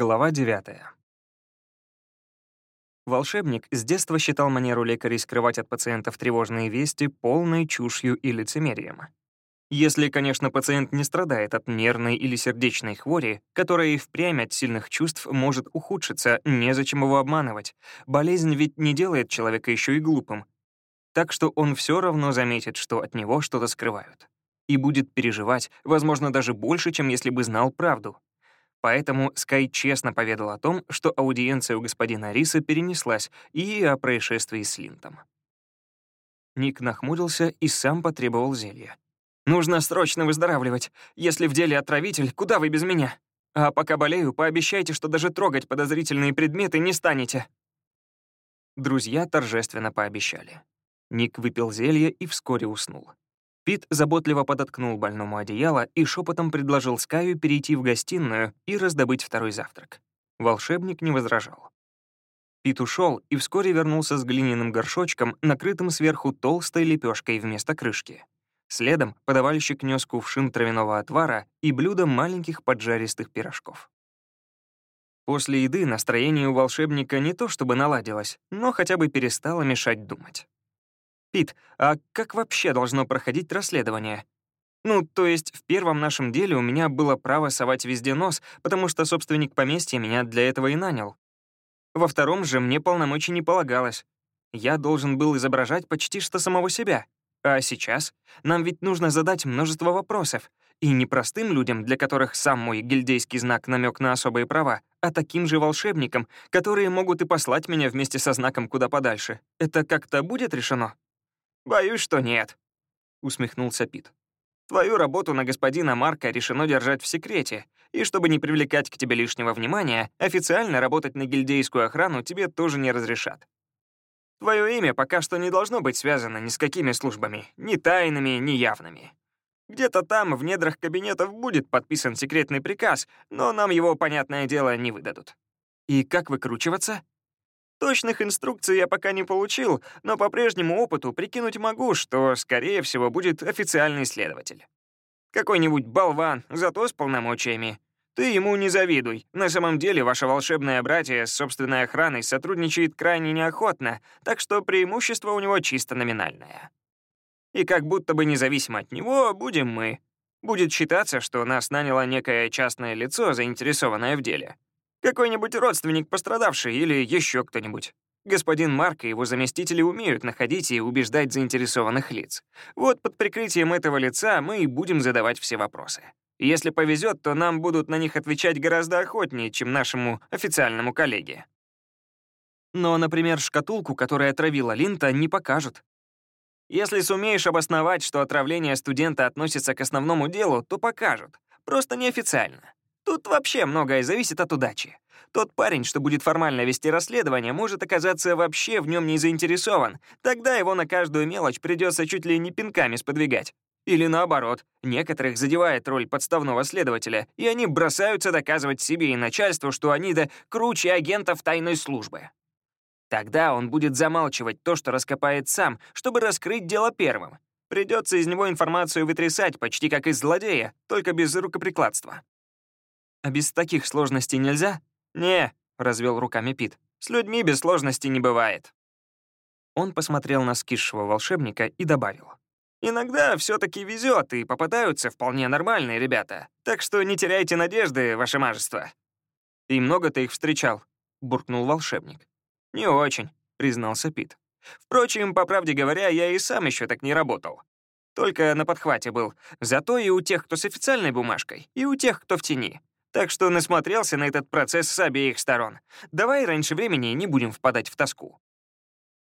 Глава 9. Волшебник с детства считал манеру лекарей скрывать от пациентов тревожные вести полной чушью и лицемерием. Если, конечно, пациент не страдает от нервной или сердечной хвори, которая и впрямь от сильных чувств может ухудшиться, незачем его обманывать. Болезнь ведь не делает человека еще и глупым. Так что он все равно заметит, что от него что-то скрывают. И будет переживать, возможно, даже больше, чем если бы знал правду. Поэтому Скай честно поведал о том, что аудиенция у господина Риса перенеслась, и о происшествии с Линтом. Ник нахмурился и сам потребовал зелья. «Нужно срочно выздоравливать. Если в деле отравитель, куда вы без меня? А пока болею, пообещайте, что даже трогать подозрительные предметы не станете». Друзья торжественно пообещали. Ник выпил зелье и вскоре уснул. Пит заботливо подоткнул больному одеяло и шепотом предложил Скаю перейти в гостиную и раздобыть второй завтрак. Волшебник не возражал. Пит ушел и вскоре вернулся с глиняным горшочком, накрытым сверху толстой лепешкой вместо крышки. Следом подавальщик нес кувшин травяного отвара и блюдо маленьких поджаристых пирожков. После еды настроение у волшебника не то чтобы наладилось, но хотя бы перестало мешать думать. Пит, а как вообще должно проходить расследование? Ну, то есть в первом нашем деле у меня было право совать везде нос, потому что собственник поместья меня для этого и нанял. Во втором же мне полномочий не полагалось. Я должен был изображать почти что самого себя. А сейчас нам ведь нужно задать множество вопросов. И не простым людям, для которых сам мой гильдейский знак намек на особые права, а таким же волшебникам, которые могут и послать меня вместе со знаком куда подальше. Это как-то будет решено? «Боюсь, что нет», — усмехнулся Пит. «Твою работу на господина Марка решено держать в секрете, и чтобы не привлекать к тебе лишнего внимания, официально работать на гильдейскую охрану тебе тоже не разрешат. Твое имя пока что не должно быть связано ни с какими службами, ни тайными, ни явными. Где-то там, в недрах кабинетов, будет подписан секретный приказ, но нам его, понятное дело, не выдадут. И как выкручиваться? Точных инструкций я пока не получил, но по прежнему опыту прикинуть могу, что, скорее всего, будет официальный следователь. Какой-нибудь болван, зато с полномочиями. Ты ему не завидуй. На самом деле, ваше волшебное братье с собственной охраной сотрудничает крайне неохотно, так что преимущество у него чисто номинальное. И как будто бы независимо от него будем мы. Будет считаться, что нас наняло некое частное лицо, заинтересованное в деле. Какой-нибудь родственник пострадавший или еще кто-нибудь. Господин Марк и его заместители умеют находить и убеждать заинтересованных лиц. Вот под прикрытием этого лица мы и будем задавать все вопросы. Если повезет, то нам будут на них отвечать гораздо охотнее, чем нашему официальному коллеге. Но, например, шкатулку, которая отравила Линта, не покажут. Если сумеешь обосновать, что отравление студента относится к основному делу, то покажут. Просто неофициально. Тут вообще многое зависит от удачи. Тот парень, что будет формально вести расследование, может оказаться вообще в нем не заинтересован. Тогда его на каждую мелочь придется чуть ли не пинками сподвигать. Или наоборот, некоторых задевает роль подставного следователя, и они бросаются доказывать себе и начальству, что они да круче агентов тайной службы. Тогда он будет замалчивать то, что раскопает сам, чтобы раскрыть дело первым. Придется из него информацию вытрясать, почти как из злодея, только без рукоприкладства. А без таких сложностей нельзя? Не, развел руками Пит. С людьми без сложностей не бывает. Он посмотрел на скисшего волшебника и добавил. «Иногда все таки везет, и попадаются вполне нормальные ребята, так что не теряйте надежды, ваше мажество». «И много ты их встречал?» — буркнул волшебник. «Не очень», — признался Пит. «Впрочем, по правде говоря, я и сам еще так не работал. Только на подхвате был. Зато и у тех, кто с официальной бумажкой, и у тех, кто в тени. Так что насмотрелся на этот процесс с обеих сторон. Давай раньше времени не будем впадать в тоску».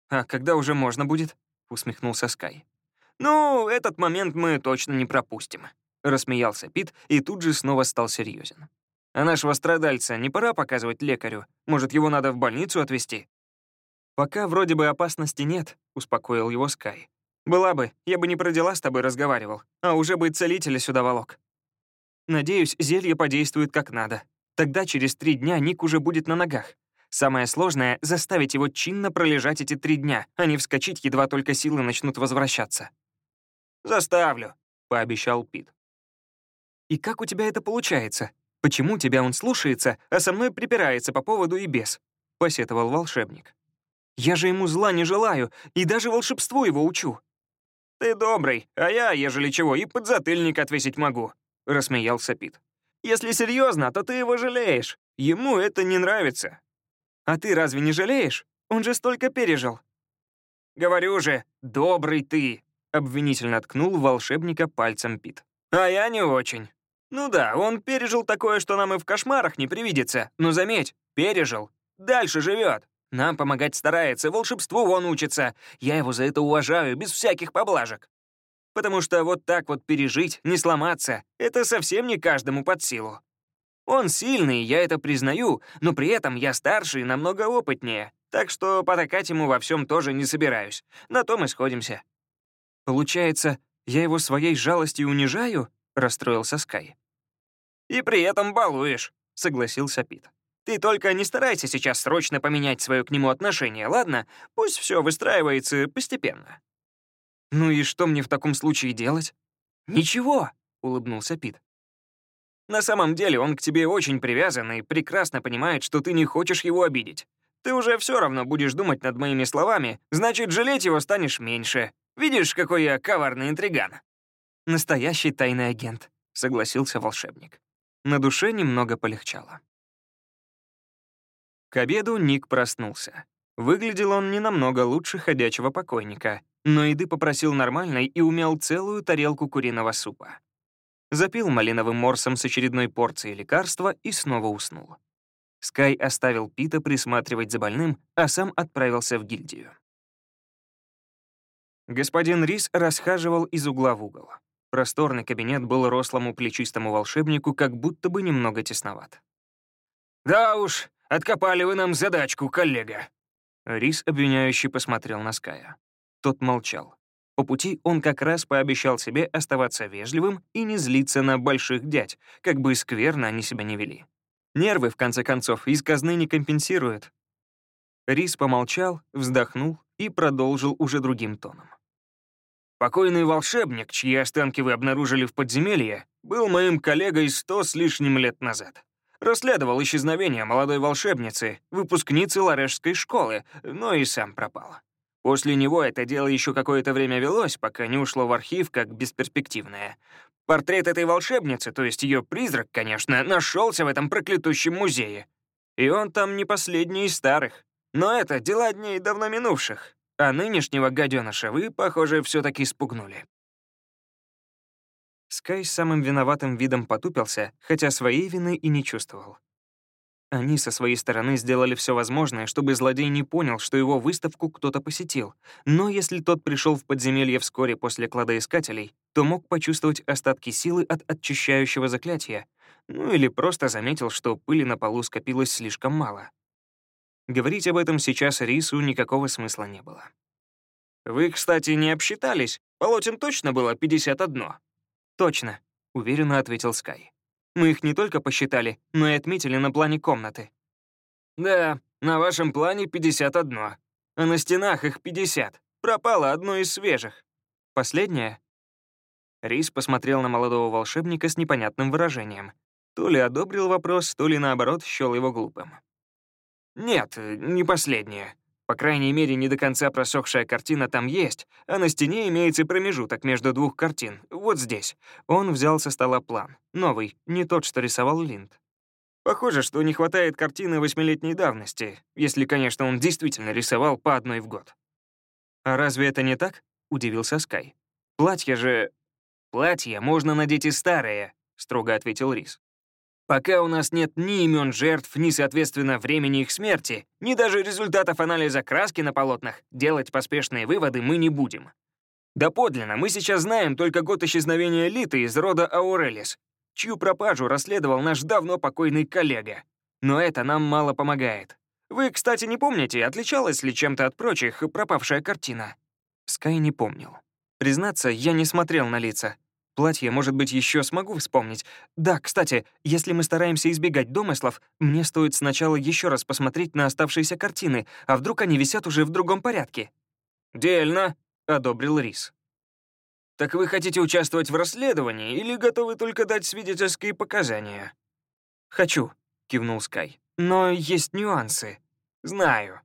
«А когда уже можно будет?» — усмехнулся Скай. «Ну, этот момент мы точно не пропустим», — рассмеялся Пит и тут же снова стал серьезен. «А нашего страдальца не пора показывать лекарю? Может, его надо в больницу отвезти?» «Пока вроде бы опасности нет», — успокоил его Скай. «Была бы, я бы не про дела с тобой разговаривал, а уже бы целителя сюда волок. Надеюсь, зелье подействует как надо. Тогда через три дня Ник уже будет на ногах. Самое сложное — заставить его чинно пролежать эти три дня, а не вскочить, едва только силы начнут возвращаться. «Заставлю», — пообещал Пит. «И как у тебя это получается? Почему тебя он слушается, а со мной припирается по поводу и без?» — посетовал волшебник. «Я же ему зла не желаю, и даже волшебству его учу». «Ты добрый, а я, ежели чего, и подзатыльник отвесить могу», — рассмеялся Пит. «Если серьезно, то ты его жалеешь. Ему это не нравится». «А ты разве не жалеешь? Он же столько пережил». «Говорю же, добрый ты», — обвинительно ткнул волшебника пальцем Пит. «А я не очень. Ну да, он пережил такое, что нам и в кошмарах не привидится. Но заметь, пережил. Дальше живет. Нам помогать старается, волшебству он учится. Я его за это уважаю, без всяких поблажек. Потому что вот так вот пережить, не сломаться, это совсем не каждому под силу. Он сильный, я это признаю, но при этом я старше и намного опытнее, так что потакать ему во всем тоже не собираюсь. На том и сходимся. Получается, я его своей жалостью унижаю? расстроился Скай. «И при этом балуешь», — согласился Пит. «Ты только не старайся сейчас срочно поменять свое к нему отношение, ладно? Пусть все выстраивается постепенно». «Ну и что мне в таком случае делать?» «Ничего», — улыбнулся Пит. «На самом деле он к тебе очень привязан и прекрасно понимает, что ты не хочешь его обидеть. Ты уже все равно будешь думать над моими словами, значит, жалеть его станешь меньше. Видишь, какой я коварный интриган?» Настоящий тайный агент», — согласился волшебник. На душе немного полегчало. К обеду Ник проснулся. Выглядел он не намного лучше ходячего покойника, но еды попросил нормальной и умел целую тарелку куриного супа. Запил малиновым морсом с очередной порцией лекарства и снова уснул. Скай оставил Пита присматривать за больным, а сам отправился в гильдию. Господин Рис расхаживал из угла в угол. Просторный кабинет был рослому плечистому волшебнику как будто бы немного тесноват. «Да уж, откопали вы нам задачку, коллега!» Рис обвиняющий посмотрел на Ская. Тот молчал. По пути он как раз пообещал себе оставаться вежливым и не злиться на больших дядь, как бы скверно они себя не вели. Нервы, в конце концов, из казны не компенсируют. Рис помолчал, вздохнул и продолжил уже другим тоном. Покойный волшебник, чьи останки вы обнаружили в подземелье, был моим коллегой сто с лишним лет назад. Расследовал исчезновение молодой волшебницы, выпускницы Ларешской школы, но и сам пропал. После него это дело еще какое-то время велось, пока не ушло в архив как бесперспективное. Портрет этой волшебницы, то есть ее призрак, конечно, нашелся в этом проклятущем музее. И он там не последний из старых. Но это дела дней давно минувших. А нынешнего гаденыша вы, похоже, все таки спугнули. Скай с самым виноватым видом потупился, хотя своей вины и не чувствовал. Они со своей стороны сделали все возможное, чтобы злодей не понял, что его выставку кто-то посетил. Но если тот пришел в подземелье вскоре после кладоискателей, то мог почувствовать остатки силы от очищающего заклятия, ну или просто заметил, что пыли на полу скопилось слишком мало. Говорить об этом сейчас Рису никакого смысла не было. «Вы, кстати, не обсчитались? Полотен точно было 51?» «Точно», — уверенно ответил Скай. «Мы их не только посчитали, но и отметили на плане комнаты». «Да, на вашем плане 51, а на стенах их 50. Пропало одно из свежих». «Последнее?» Рис посмотрел на молодого волшебника с непонятным выражением. То ли одобрил вопрос, то ли, наоборот, счёл его глупым. Нет, не последняя. По крайней мере, не до конца просохшая картина там есть, а на стене имеется промежуток между двух картин, вот здесь. Он взял со стола план. Новый, не тот, что рисовал Линд. Похоже, что не хватает картины восьмилетней давности, если, конечно, он действительно рисовал по одной в год. «А разве это не так?» — удивился Скай. «Платье же...» «Платье можно надеть и старое», — строго ответил Рис. Пока у нас нет ни имен жертв, ни, соответственно, времени их смерти, ни даже результатов анализа краски на полотнах, делать поспешные выводы мы не будем. Доподлинно мы сейчас знаем только год исчезновения Литы из рода Аурелис, чью пропажу расследовал наш давно покойный коллега. Но это нам мало помогает. Вы, кстати, не помните, отличалась ли чем-то от прочих пропавшая картина? Скай не помнил. Признаться, я не смотрел на лица. Платье, может быть, еще смогу вспомнить. Да, кстати, если мы стараемся избегать домыслов, мне стоит сначала еще раз посмотреть на оставшиеся картины, а вдруг они висят уже в другом порядке. «Дельно», — одобрил Рис. «Так вы хотите участвовать в расследовании или готовы только дать свидетельские показания?» «Хочу», — кивнул Скай. «Но есть нюансы». «Знаю.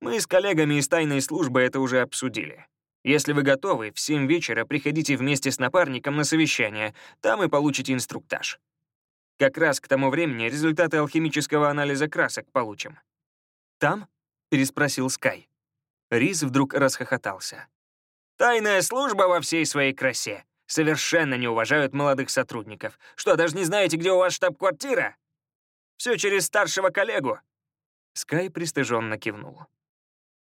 Мы с коллегами из тайной службы это уже обсудили. Если вы готовы, в 7 вечера приходите вместе с напарником на совещание, там и получите инструктаж. Как раз к тому времени результаты алхимического анализа красок получим». «Там?» — переспросил Скай. Рис вдруг расхохотался. «Тайная служба во всей своей красе. Совершенно не уважают молодых сотрудников. Что, даже не знаете, где у вас штаб-квартира? Все через старшего коллегу». Скай пристыженно кивнул.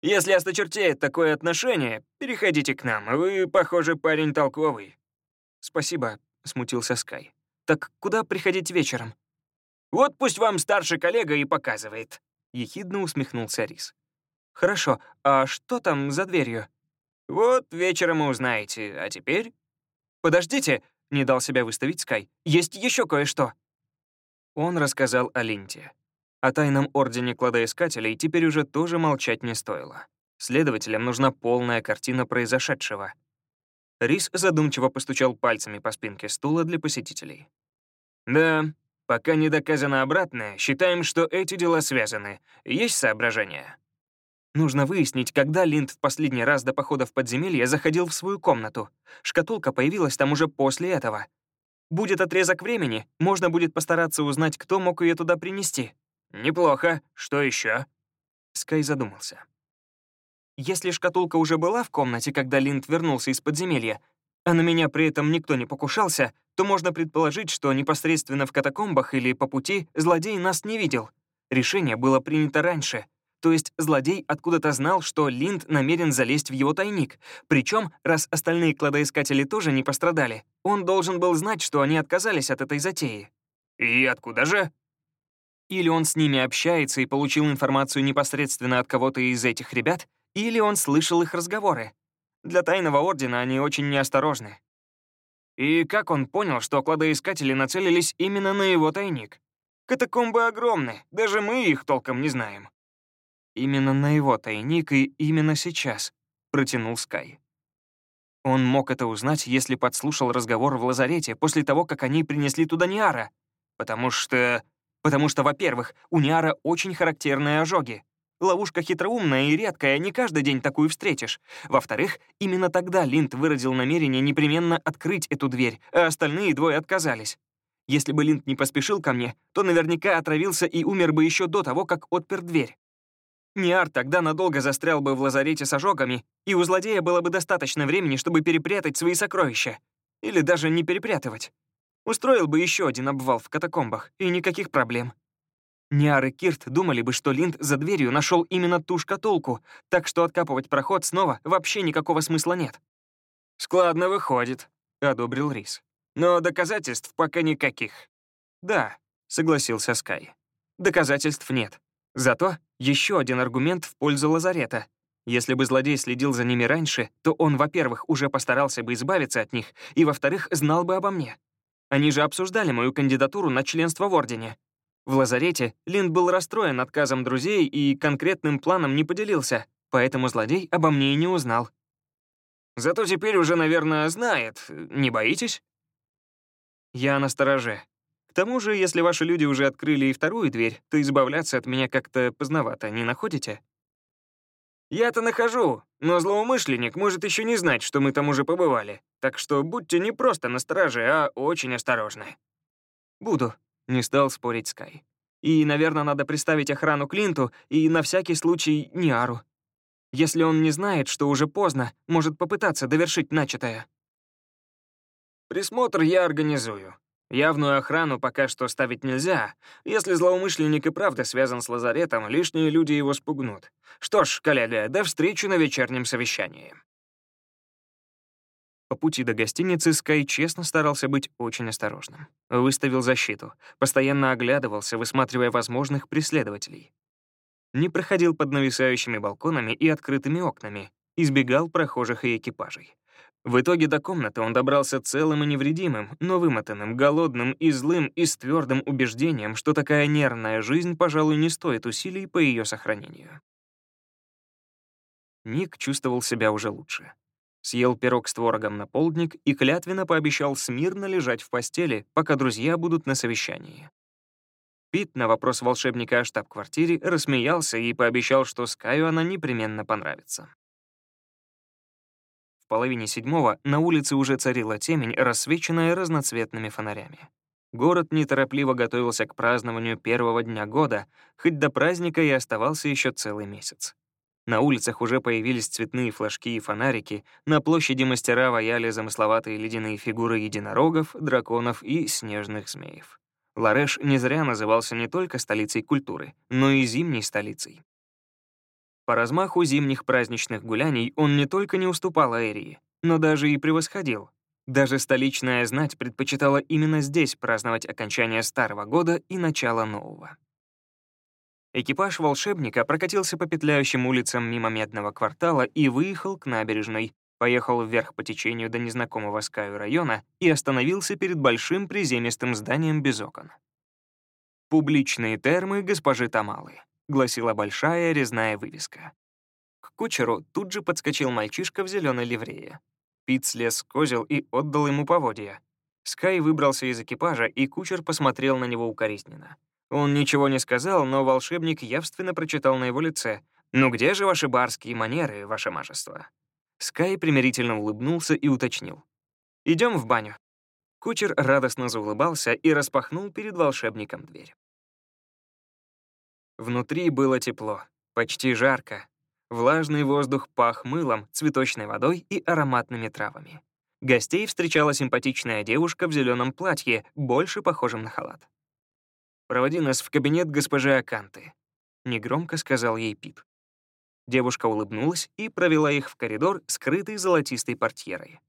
«Если осточертеет такое отношение, переходите к нам. Вы, похоже, парень толковый». «Спасибо», — смутился Скай. «Так куда приходить вечером?» «Вот пусть вам старший коллега и показывает», — ехидно усмехнулся Рис. «Хорошо, а что там за дверью?» «Вот вечером и узнаете, а теперь...» «Подождите», — не дал себя выставить Скай. «Есть еще кое-что». Он рассказал о Линте. О тайном ордене кладоискателей теперь уже тоже молчать не стоило. Следователям нужна полная картина произошедшего. Рис задумчиво постучал пальцами по спинке стула для посетителей. «Да, пока не доказано обратное, считаем, что эти дела связаны. Есть соображения?» Нужно выяснить, когда Линд в последний раз до похода в подземелье заходил в свою комнату. Шкатулка появилась там уже после этого. Будет отрезок времени, можно будет постараться узнать, кто мог ее туда принести. Неплохо. Что еще? Скай задумался. Если шкатулка уже была в комнате, когда Линд вернулся из подземелья, а на меня при этом никто не покушался, то можно предположить, что непосредственно в катакомбах или по пути злодей нас не видел. Решение было принято раньше — то есть злодей откуда-то знал, что Линд намерен залезть в его тайник. Причем, раз остальные кладоискатели тоже не пострадали, он должен был знать, что они отказались от этой затеи. И откуда же? Или он с ними общается и получил информацию непосредственно от кого-то из этих ребят, или он слышал их разговоры. Для Тайного Ордена они очень неосторожны. И как он понял, что кладоискатели нацелились именно на его тайник? Катакомбы огромны, даже мы их толком не знаем. Именно на его тайник и именно сейчас, протянул Скай. Он мог это узнать, если подслушал разговор в лазарете после того, как они принесли туда Ниара. Потому что... Потому что, во-первых, у Ниара очень характерные ожоги. Ловушка хитроумная и редкая, не каждый день такую встретишь. Во-вторых, именно тогда Линд выразил намерение непременно открыть эту дверь, а остальные двое отказались. Если бы Линд не поспешил ко мне, то наверняка отравился и умер бы еще до того, как отпер дверь. Ниар тогда надолго застрял бы в лазарете с ожогами, и у злодея было бы достаточно времени, чтобы перепрятать свои сокровища. Или даже не перепрятывать. Устроил бы еще один обвал в катакомбах, и никаких проблем. Ниар и Кирт думали бы, что Линд за дверью нашел именно ту шкатулку, так что откапывать проход снова вообще никакого смысла нет. «Складно выходит», — одобрил Рис. «Но доказательств пока никаких». «Да», — согласился Скай. «Доказательств нет. Зато еще один аргумент в пользу лазарета. Если бы злодей следил за ними раньше, то он, во-первых, уже постарался бы избавиться от них, и, во-вторых, знал бы обо мне. Они же обсуждали мою кандидатуру на членство в Ордене. В лазарете Линд был расстроен отказом друзей и конкретным планом не поделился, поэтому злодей обо мне и не узнал. Зато теперь уже, наверное, знает. Не боитесь? Я настороже. К тому же, если ваши люди уже открыли и вторую дверь, то избавляться от меня как-то поздновато, не находите? Я-то нахожу, но злоумышленник может еще не знать, что мы там уже побывали. Так что будьте не просто настороже, а очень осторожны. Буду, не стал спорить Скай. И, наверное, надо приставить охрану Клинту и на всякий случай Ниару. Если он не знает, что уже поздно, может попытаться довершить начатое. Присмотр я организую. Явную охрану пока что ставить нельзя. Если злоумышленник и правда связан с лазаретом, лишние люди его спугнут. Что ж, коллега, до встречи на вечернем совещании. По пути до гостиницы Скай честно старался быть очень осторожным. Выставил защиту, постоянно оглядывался, высматривая возможных преследователей. Не проходил под нависающими балконами и открытыми окнами, избегал прохожих и экипажей. В итоге до комнаты он добрался целым и невредимым, но вымотанным, голодным и злым и с твердым убеждением, что такая нервная жизнь, пожалуй, не стоит усилий по ее сохранению. Ник чувствовал себя уже лучше. Съел пирог с творогом на полдник и клятвенно пообещал смирно лежать в постели, пока друзья будут на совещании. Пит на вопрос волшебника о штаб-квартире рассмеялся и пообещал, что Скаю она непременно понравится. Половине седьмого на улице уже царила темень, рассвеченная разноцветными фонарями. Город неторопливо готовился к празднованию первого дня года, хоть до праздника и оставался еще целый месяц. На улицах уже появились цветные флажки и фонарики, на площади мастера ваяли замысловатые ледяные фигуры единорогов, драконов и снежных змеев. Лареш не зря назывался не только столицей культуры, но и зимней столицей. По размаху зимних праздничных гуляний он не только не уступал Аэрии, но даже и превосходил. Даже столичная знать предпочитала именно здесь праздновать окончание старого года и начало нового. Экипаж волшебника прокатился по петляющим улицам мимо Медного квартала и выехал к набережной, поехал вверх по течению до незнакомого Скаю района и остановился перед большим приземистым зданием без окон. «Публичные термы госпожи Тамалы», — гласила большая резная вывеска. К кучеру тут же подскочил мальчишка в зеленой ливрее. Пит слез козел и отдал ему поводья. Скай выбрался из экипажа, и кучер посмотрел на него укоризненно. Он ничего не сказал, но волшебник явственно прочитал на его лице. «Ну где же ваши барские манеры, ваше мажество?» Скай примирительно улыбнулся и уточнил. «Идем в баню». Кучер радостно заулыбался и распахнул перед волшебником дверь. Внутри было тепло, почти жарко. Влажный воздух пах мылом, цветочной водой и ароматными травами. Гостей встречала симпатичная девушка в зеленом платье, больше похожем на халат. «Проводи нас в кабинет госпожи Аканты», — негромко сказал ей Пит. Девушка улыбнулась и провела их в коридор, скрытый золотистой портьерой.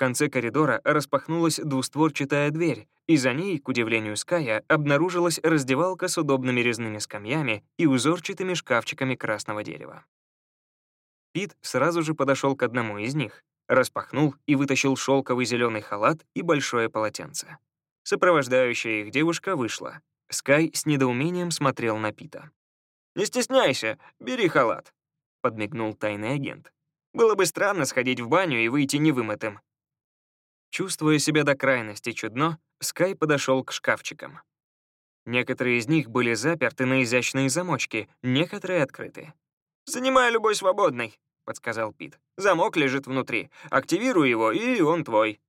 Конце коридора распахнулась двустворчатая дверь, и за ней, к удивлению Ская, обнаружилась раздевалка с удобными резными скамьями и узорчатыми шкафчиками красного дерева. Пит сразу же подошел к одному из них, распахнул и вытащил шелковый зеленый халат и большое полотенце. Сопровождающая их девушка вышла. Скай с недоумением смотрел на Пита. «Не стесняйся, бери халат», — подмигнул тайный агент. «Было бы странно сходить в баню и выйти невымытым». Чувствуя себя до крайности чудно, Скай подошел к шкафчикам. Некоторые из них были заперты на изящные замочки, некоторые открыты. «Занимай любой свободный», — подсказал Пит. «Замок лежит внутри. Активируй его, и он твой».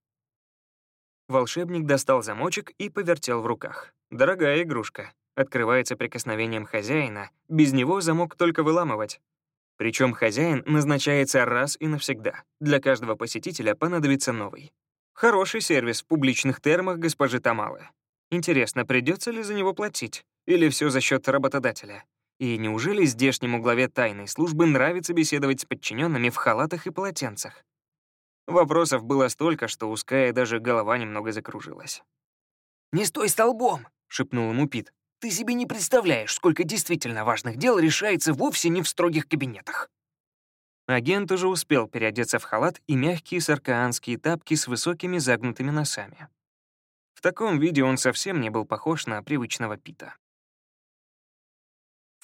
Волшебник достал замочек и повертел в руках. Дорогая игрушка. Открывается прикосновением хозяина, без него замок только выламывать. Причем хозяин назначается раз и навсегда. Для каждого посетителя понадобится новый. Хороший сервис в публичных термах госпожи Тамалы. Интересно, придется ли за него платить? Или все за счет работодателя? И неужели здешнему главе тайной службы нравится беседовать с подчиненными в халатах и полотенцах? Вопросов было столько, что у Ская даже голова немного закружилась. «Не стой столбом!» — шепнул ему Пит. «Ты себе не представляешь, сколько действительно важных дел решается вовсе не в строгих кабинетах». Агент уже успел переодеться в халат и мягкие саркаанские тапки с высокими загнутыми носами. В таком виде он совсем не был похож на привычного Пита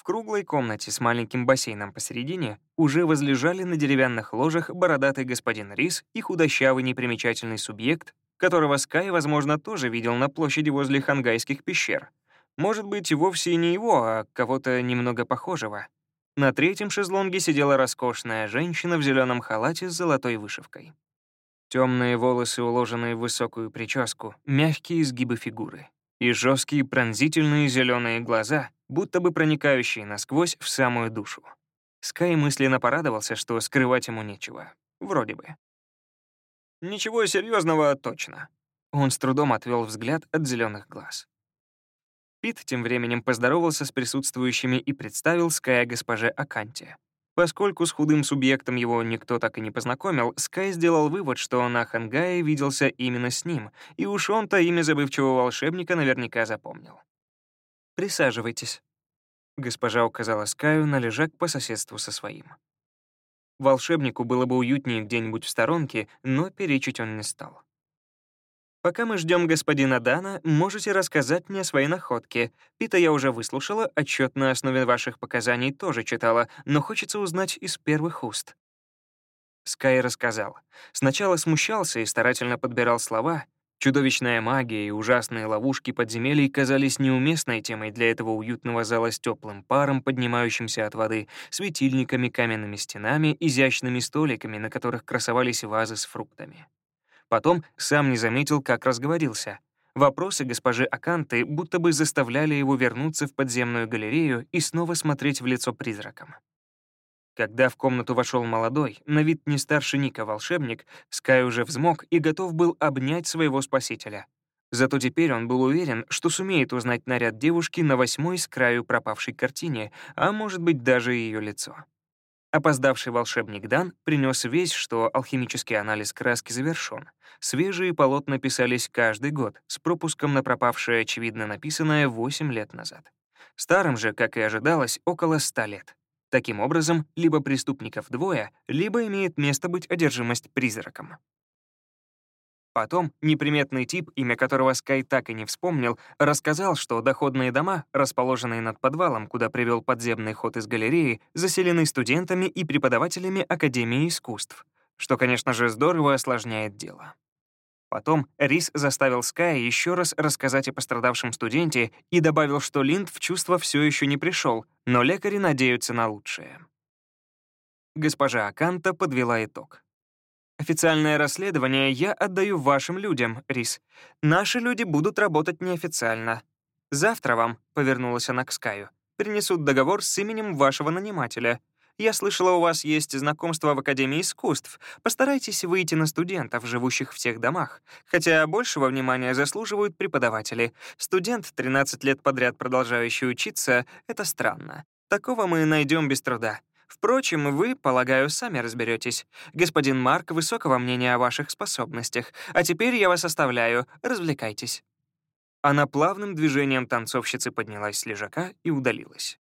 круглой комнате с маленьким бассейном посередине уже возлежали на деревянных ложах бородатый господин Рис и худощавый непримечательный субъект, которого Скай, возможно, тоже видел на площади возле хангайских пещер. Может быть, вовсе не его, а кого-то немного похожего. На третьем шезлонге сидела роскошная женщина в зеленом халате с золотой вышивкой. Темные волосы, уложенные в высокую прическу, мягкие изгибы фигуры и жесткие пронзительные зеленые глаза, будто бы проникающие насквозь в самую душу. Скай мысленно порадовался, что скрывать ему нечего. Вроде бы. Ничего серьезного точно. Он с трудом отвел взгляд от зеленых глаз. Пит тем временем поздоровался с присутствующими и представил Ская госпоже Аканте. Поскольку с худым субъектом его никто так и не познакомил, Скай сделал вывод, что на Хангае виделся именно с ним, и уж он-то имя забывчивого волшебника наверняка запомнил. «Присаживайтесь», — госпожа указала Скаю на лежак по соседству со своим. Волшебнику было бы уютнее где-нибудь в сторонке, но перечить он не стал. Пока мы ждем господина Дана, можете рассказать мне о своей находке. Пита я уже выслушала, отчет на основе ваших показаний тоже читала, но хочется узнать из первых уст». Скай рассказал. Сначала смущался и старательно подбирал слова, Чудовищная магия и ужасные ловушки подземелий казались неуместной темой для этого уютного зала с теплым паром, поднимающимся от воды, светильниками, каменными стенами, изящными столиками, на которых красовались вазы с фруктами. Потом сам не заметил, как разговорился. Вопросы госпожи Аканты будто бы заставляли его вернуться в подземную галерею и снова смотреть в лицо призракам. Когда в комнату вошел молодой, на вид не старше Ника волшебник, Скай уже взмок и готов был обнять своего спасителя. Зато теперь он был уверен, что сумеет узнать наряд девушки на восьмой с краю пропавшей картине, а может быть даже ее лицо. Опоздавший волшебник Дан принес весть, что алхимический анализ краски завершен. Свежие полотна писались каждый год, с пропуском на пропавшее, очевидно, написанное 8 лет назад. Старым же, как и ожидалось, около 100 лет. Таким образом, либо преступников двое, либо имеет место быть одержимость призраком. Потом неприметный тип, имя которого Скай так и не вспомнил, рассказал, что доходные дома, расположенные над подвалом, куда привел подземный ход из галереи, заселены студентами и преподавателями Академии искусств, что, конечно же, здорово осложняет дело. Потом Рис заставил Ская еще раз рассказать о пострадавшем студенте и добавил, что Линд в чувство все еще не пришел, но лекари надеются на лучшее. Госпожа Аканта подвела итог. «Официальное расследование я отдаю вашим людям, Рис. Наши люди будут работать неофициально. Завтра вам, — повернулась она к Скаю, — принесут договор с именем вашего нанимателя. Я слышала, у вас есть знакомство в Академии искусств. Постарайтесь выйти на студентов, живущих в тех домах. Хотя большего внимания заслуживают преподаватели. Студент, 13 лет подряд продолжающий учиться, — это странно. Такого мы найдем без труда. Впрочем, вы, полагаю, сами разберетесь. Господин Марк высокого мнения о ваших способностях. А теперь я вас оставляю. Развлекайтесь». Она плавным движением танцовщицы поднялась с лежака и удалилась.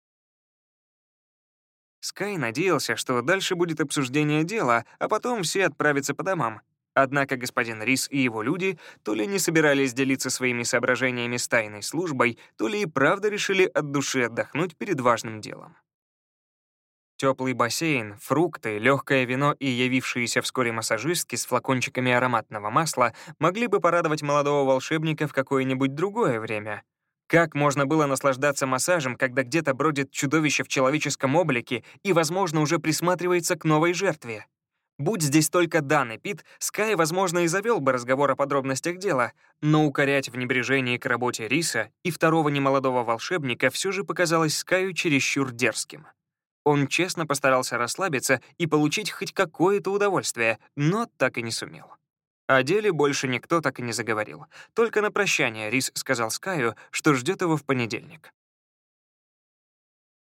Скай надеялся, что дальше будет обсуждение дела, а потом все отправятся по домам. Однако господин Рис и его люди то ли не собирались делиться своими соображениями с тайной службой, то ли и правда решили от души отдохнуть перед важным делом. Теплый бассейн, фрукты, легкое вино и явившиеся вскоре массажистки с флакончиками ароматного масла могли бы порадовать молодого волшебника в какое-нибудь другое время — как можно было наслаждаться массажем, когда где-то бродит чудовище в человеческом облике и, возможно, уже присматривается к новой жертве? Будь здесь только Дан и Пит, Скай, возможно, и завел бы разговор о подробностях дела, но укорять в небрежении к работе Риса и второго немолодого волшебника все же показалось Скаю чересчур дерзким. Он честно постарался расслабиться и получить хоть какое-то удовольствие, но так и не сумел. О деле больше никто так и не заговорил. Только на прощание Рис сказал Скаю, что ждет его в понедельник.